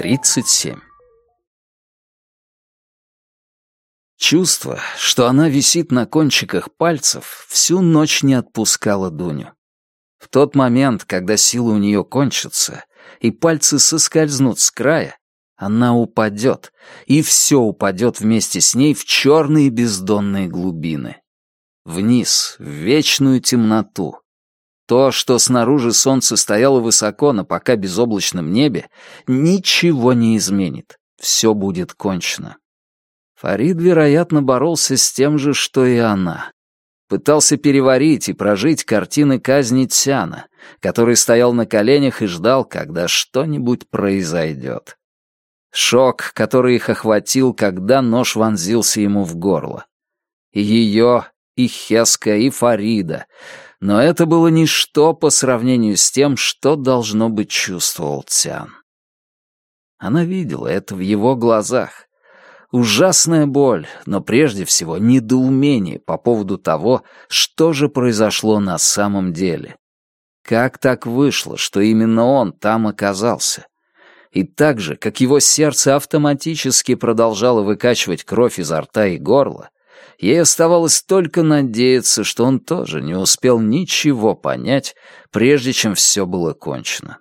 37. Чувство, что она висит на кончиках пальцев, всю ночь не отпускало Дуню. В тот момент, когда силы у нее кончатся, и пальцы соскользнут с края, она упадет, и все упадет вместе с ней в черные бездонные глубины. Вниз, в вечную темноту. То, что снаружи солнце стояло высоко на пока безоблачном небе, ничего не изменит. Все будет кончено. Фарид, вероятно, боролся с тем же, что и она. Пытался переварить и прожить картины казни Тяна, который стоял на коленях и ждал, когда что-нибудь произойдет. Шок, который их охватил, когда нож вонзился ему в горло. И ее, и Хеска, и Фарида. Но это было ничто по сравнению с тем, что должно быть чувствовал Тян. Она видела это в его глазах. Ужасная боль, но прежде всего недоумение по поводу того, что же произошло на самом деле. Как так вышло, что именно он там оказался? И так же, как его сердце автоматически продолжало выкачивать кровь изо рта и горла, ей оставалось только надеяться, что он тоже не успел ничего понять, прежде чем все было кончено.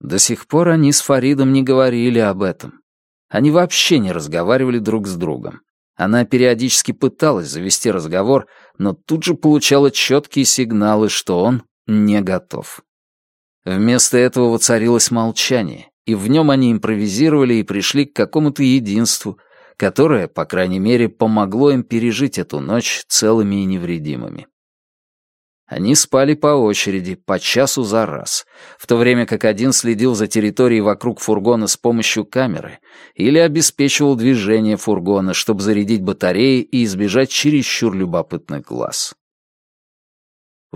До сих пор они с Фаридом не говорили об этом. Они вообще не разговаривали друг с другом. Она периодически пыталась завести разговор, но тут же получала четкие сигналы, что он не готов. Вместо этого воцарилось молчание, и в нем они импровизировали и пришли к какому-то единству, которое, по крайней мере, помогло им пережить эту ночь целыми и невредимыми. Они спали по очереди, по часу за раз, в то время как один следил за территорией вокруг фургона с помощью камеры или обеспечивал движение фургона, чтобы зарядить батареи и избежать чересчур любопытных глаз.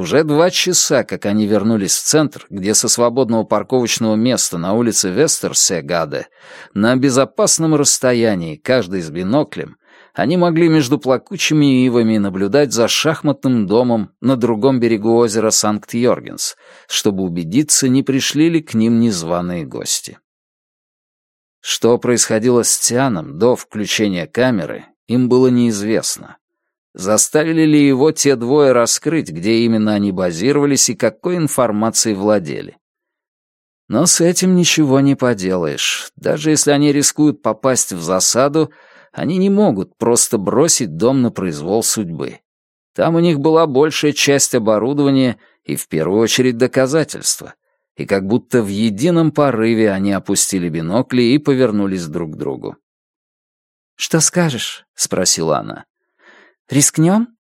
Уже два часа, как они вернулись в центр, где со свободного парковочного места на улице Вестерсегаде на безопасном расстоянии, каждый с биноклем, они могли между плакучими ивами наблюдать за шахматным домом на другом берегу озера Санкт-Йоргенс, чтобы убедиться, не пришли ли к ним незваные гости. Что происходило с Тианом до включения камеры, им было неизвестно. Заставили ли его те двое раскрыть, где именно они базировались и какой информацией владели? Но с этим ничего не поделаешь. Даже если они рискуют попасть в засаду, они не могут просто бросить дом на произвол судьбы. Там у них была большая часть оборудования и, в первую очередь, доказательства. И как будто в едином порыве они опустили бинокли и повернулись друг к другу. «Что скажешь?» — спросила она. «Рискнем?»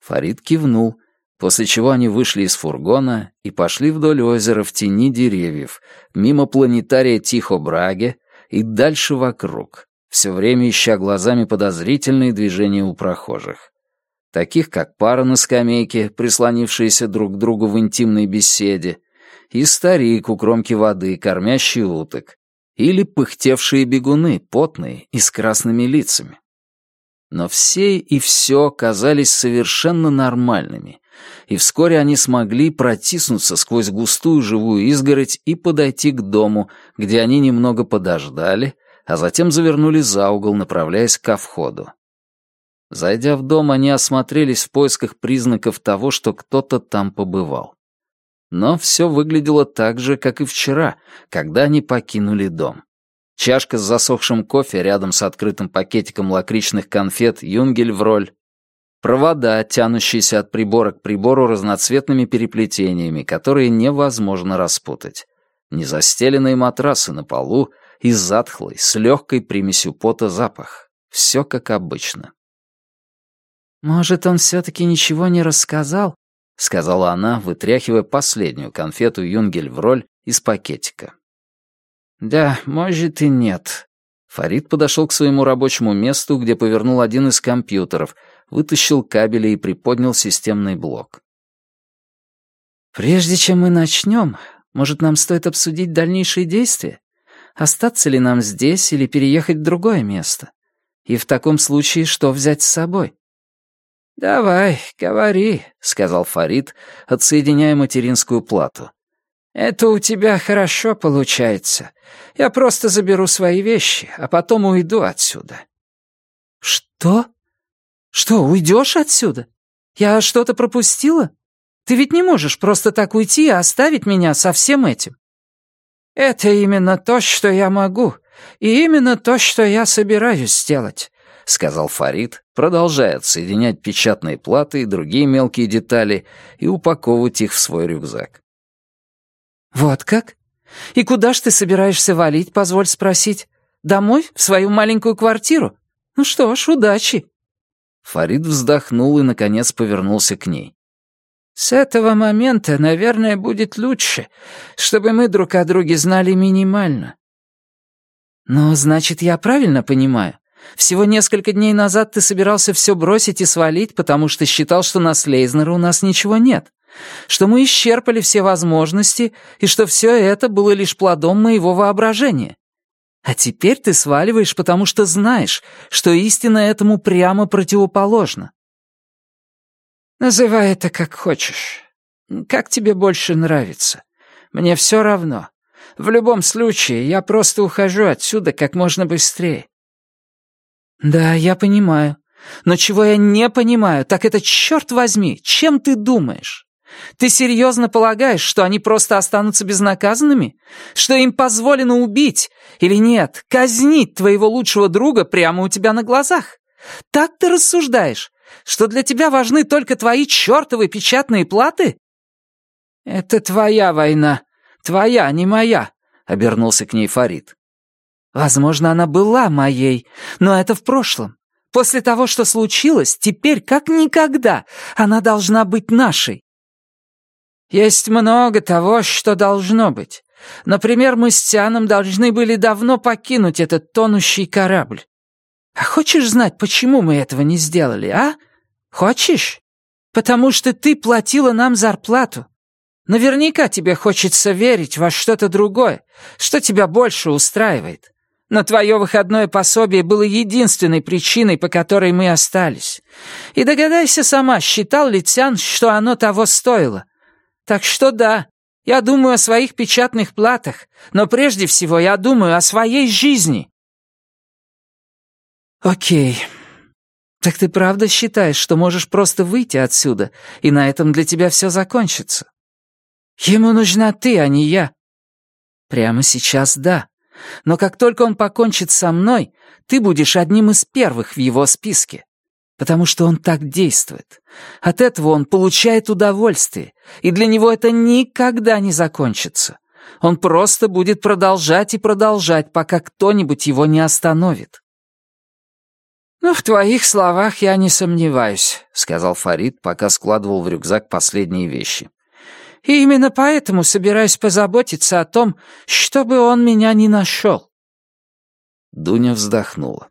Фарид кивнул, после чего они вышли из фургона и пошли вдоль озера в тени деревьев, мимо планетария Тихо-Браге и дальше вокруг, все время ища глазами подозрительные движения у прохожих. Таких, как пара на скамейке, прислонившиеся друг к другу в интимной беседе, и старик у кромки воды, кормящий уток, или пыхтевшие бегуны, потные и с красными лицами. Но все и все казались совершенно нормальными, и вскоре они смогли протиснуться сквозь густую живую изгородь и подойти к дому, где они немного подождали, а затем завернули за угол, направляясь ко входу. Зайдя в дом, они осмотрелись в поисках признаков того, что кто-то там побывал. Но все выглядело так же, как и вчера, когда они покинули дом. Чашка с засохшим кофе рядом с открытым пакетиком лакричных конфет «Юнгель в роль», провода, тянущиеся от прибора к прибору разноцветными переплетениями, которые невозможно распутать, незастеленные матрасы на полу и затхлый, с легкой примесью пота запах. Все как обычно. «Может, он все-таки ничего не рассказал?» — сказала она, вытряхивая последнюю конфету Юнгель в роль из пакетика. «Да, может и нет». Фарид подошел к своему рабочему месту, где повернул один из компьютеров, вытащил кабели и приподнял системный блок. «Прежде чем мы начнем, может, нам стоит обсудить дальнейшие действия?» остаться ли нам здесь или переехать в другое место? И в таком случае что взять с собой? «Давай, говори», — сказал Фарид, отсоединяя материнскую плату. «Это у тебя хорошо получается. Я просто заберу свои вещи, а потом уйду отсюда». «Что? Что, уйдешь отсюда? Я что-то пропустила? Ты ведь не можешь просто так уйти и оставить меня со всем этим». «Это именно то, что я могу, и именно то, что я собираюсь сделать», — сказал Фарид, продолжая отсоединять печатные платы и другие мелкие детали и упаковывать их в свой рюкзак. «Вот как? И куда ж ты собираешься валить, позволь спросить? Домой? В свою маленькую квартиру? Ну что ж, удачи!» Фарид вздохнул и, наконец, повернулся к ней. «С этого момента, наверное, будет лучше, чтобы мы друг о друге знали минимально». «Ну, значит, я правильно понимаю? Всего несколько дней назад ты собирался все бросить и свалить, потому что считал, что на Слейзнера у нас ничего нет что мы исчерпали все возможности и что все это было лишь плодом моего воображения. А теперь ты сваливаешь, потому что знаешь, что истина этому прямо противоположна. Называй это как хочешь. Как тебе больше нравится. Мне все равно. В любом случае, я просто ухожу отсюда как можно быстрее. Да, я понимаю. Но чего я не понимаю, так это, черт возьми, чем ты думаешь? Ты серьезно полагаешь, что они просто останутся безнаказанными? Что им позволено убить или нет, казнить твоего лучшего друга прямо у тебя на глазах? Так ты рассуждаешь, что для тебя важны только твои чертовы печатные платы? Это твоя война, твоя, не моя, — обернулся к ней Фарид. Возможно, она была моей, но это в прошлом. После того, что случилось, теперь, как никогда, она должна быть нашей. Есть много того, что должно быть. Например, мы с Тианом должны были давно покинуть этот тонущий корабль. А хочешь знать, почему мы этого не сделали, а? Хочешь? Потому что ты платила нам зарплату. Наверняка тебе хочется верить во что-то другое, что тебя больше устраивает. Но твое выходное пособие было единственной причиной, по которой мы остались. И догадайся сама, считал ли Тян, что оно того стоило. Так что да, я думаю о своих печатных платах, но прежде всего я думаю о своей жизни. Окей. Так ты правда считаешь, что можешь просто выйти отсюда, и на этом для тебя все закончится? Ему нужна ты, а не я. Прямо сейчас да. Но как только он покончит со мной, ты будешь одним из первых в его списке потому что он так действует. От этого он получает удовольствие, и для него это никогда не закончится. Он просто будет продолжать и продолжать, пока кто-нибудь его не остановит. «Ну, в твоих словах я не сомневаюсь», — сказал Фарид, пока складывал в рюкзак последние вещи. «И именно поэтому собираюсь позаботиться о том, чтобы он меня не нашел». Дуня вздохнула.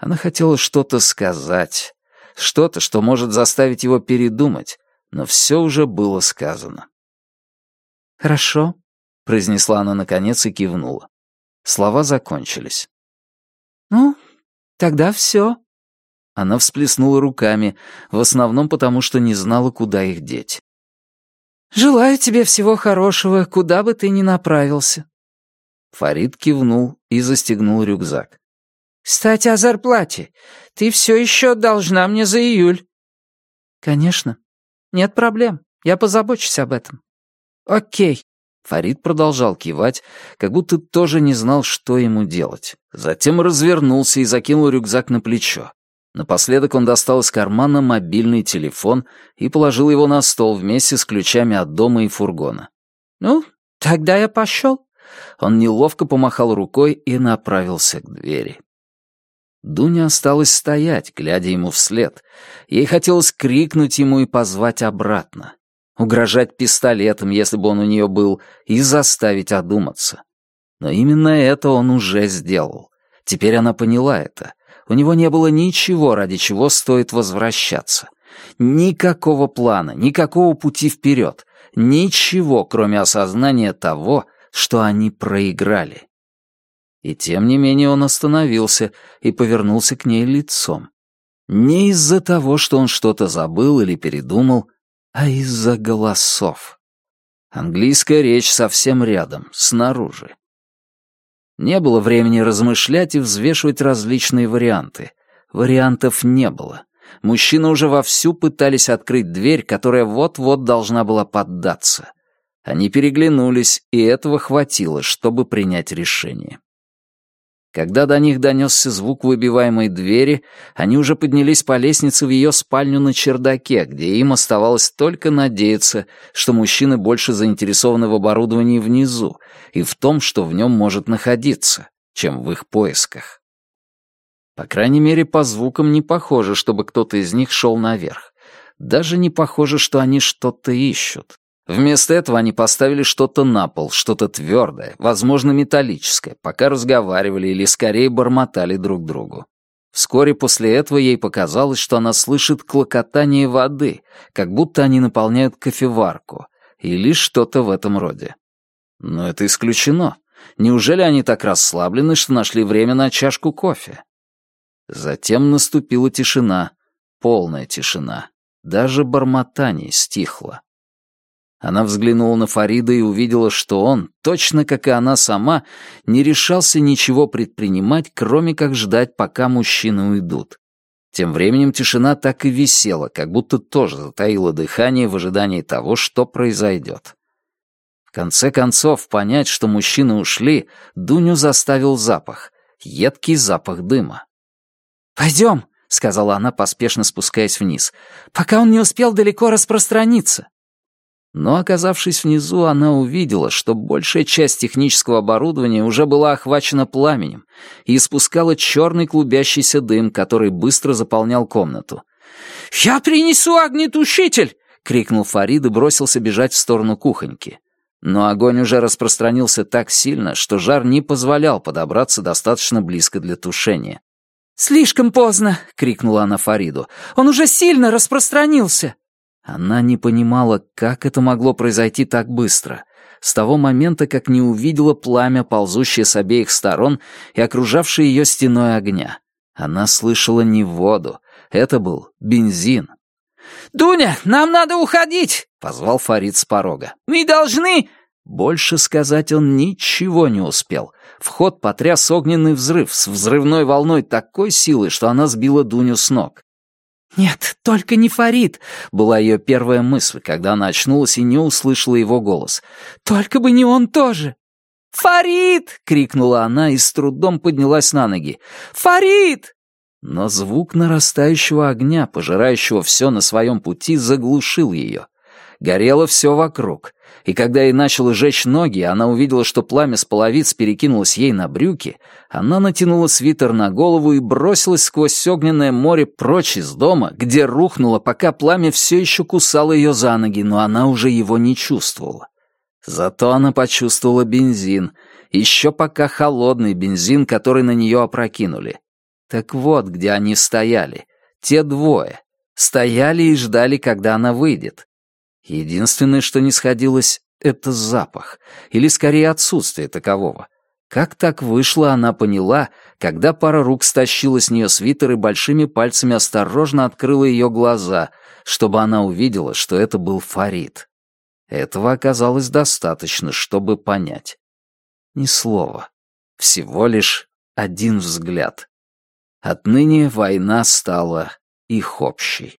Она хотела что-то сказать, что-то, что может заставить его передумать, но все уже было сказано. «Хорошо», — произнесла она наконец и кивнула. Слова закончились. «Ну, тогда все». Она всплеснула руками, в основном потому, что не знала, куда их деть. «Желаю тебе всего хорошего, куда бы ты ни направился». Фарид кивнул и застегнул рюкзак. «Кстати, о зарплате. Ты все еще должна мне за июль». «Конечно. Нет проблем. Я позабочусь об этом». «Окей». Фарид продолжал кивать, как будто тоже не знал, что ему делать. Затем развернулся и закинул рюкзак на плечо. Напоследок он достал из кармана мобильный телефон и положил его на стол вместе с ключами от дома и фургона. «Ну, тогда я пошел». Он неловко помахал рукой и направился к двери. Дуня осталась стоять, глядя ему вслед. Ей хотелось крикнуть ему и позвать обратно. Угрожать пистолетом, если бы он у нее был, и заставить одуматься. Но именно это он уже сделал. Теперь она поняла это. У него не было ничего, ради чего стоит возвращаться. Никакого плана, никакого пути вперед. Ничего, кроме осознания того, что они проиграли. И тем не менее он остановился и повернулся к ней лицом. Не из-за того, что он что-то забыл или передумал, а из-за голосов. Английская речь совсем рядом, снаружи. Не было времени размышлять и взвешивать различные варианты. Вариантов не было. Мужчины уже вовсю пытались открыть дверь, которая вот-вот должна была поддаться. Они переглянулись, и этого хватило, чтобы принять решение. Когда до них донесся звук выбиваемой двери, они уже поднялись по лестнице в ее спальню на чердаке, где им оставалось только надеяться, что мужчины больше заинтересованы в оборудовании внизу и в том, что в нем может находиться, чем в их поисках. По крайней мере, по звукам не похоже, чтобы кто-то из них шел наверх. Даже не похоже, что они что-то ищут. Вместо этого они поставили что-то на пол, что-то твердое, возможно, металлическое, пока разговаривали или скорее бормотали друг другу. Вскоре после этого ей показалось, что она слышит клокотание воды, как будто они наполняют кофеварку, или что-то в этом роде. Но это исключено. Неужели они так расслаблены, что нашли время на чашку кофе? Затем наступила тишина, полная тишина. Даже бормотание стихло. Она взглянула на Фарида и увидела, что он, точно как и она сама, не решался ничего предпринимать, кроме как ждать, пока мужчины уйдут. Тем временем тишина так и висела, как будто тоже затаила дыхание в ожидании того, что произойдет. В конце концов, понять, что мужчины ушли, Дуню заставил запах, едкий запах дыма. «Пойдем», — сказала она, поспешно спускаясь вниз, «пока он не успел далеко распространиться». Но, оказавшись внизу, она увидела, что большая часть технического оборудования уже была охвачена пламенем и испускала черный клубящийся дым, который быстро заполнял комнату. «Я принесу огнетушитель!» — крикнул Фарид и бросился бежать в сторону кухоньки. Но огонь уже распространился так сильно, что жар не позволял подобраться достаточно близко для тушения. «Слишком поздно!» — крикнула она Фариду. «Он уже сильно распространился!» Она не понимала, как это могло произойти так быстро. С того момента, как не увидела пламя, ползущее с обеих сторон и окружавшее ее стеной огня. Она слышала не воду. Это был бензин. «Дуня, нам надо уходить!» — позвал Фарид с порога. «Мы должны...» Больше сказать он ничего не успел. Вход потряс огненный взрыв с взрывной волной такой силы, что она сбила Дуню с ног. «Нет, только не Фарид», — была ее первая мысль, когда она очнулась и не услышала его голос. «Только бы не он тоже!» «Фарид!» — крикнула она и с трудом поднялась на ноги. «Фарид!» Но звук нарастающего огня, пожирающего все на своем пути, заглушил ее. Горело все вокруг и когда ей начало жечь ноги, она увидела, что пламя с половиц перекинулось ей на брюки, она натянула свитер на голову и бросилась сквозь огненное море прочь из дома, где рухнула, пока пламя все еще кусало ее за ноги, но она уже его не чувствовала. Зато она почувствовала бензин, еще пока холодный бензин, который на нее опрокинули. Так вот, где они стояли, те двое. Стояли и ждали, когда она выйдет. Единственное, что не сходилось, — это запах, или скорее отсутствие такового. Как так вышло, она поняла, когда пара рук стащила с нее свитер и большими пальцами осторожно открыла ее глаза, чтобы она увидела, что это был Фарид. Этого оказалось достаточно, чтобы понять. Ни слова. Всего лишь один взгляд. Отныне война стала их общей.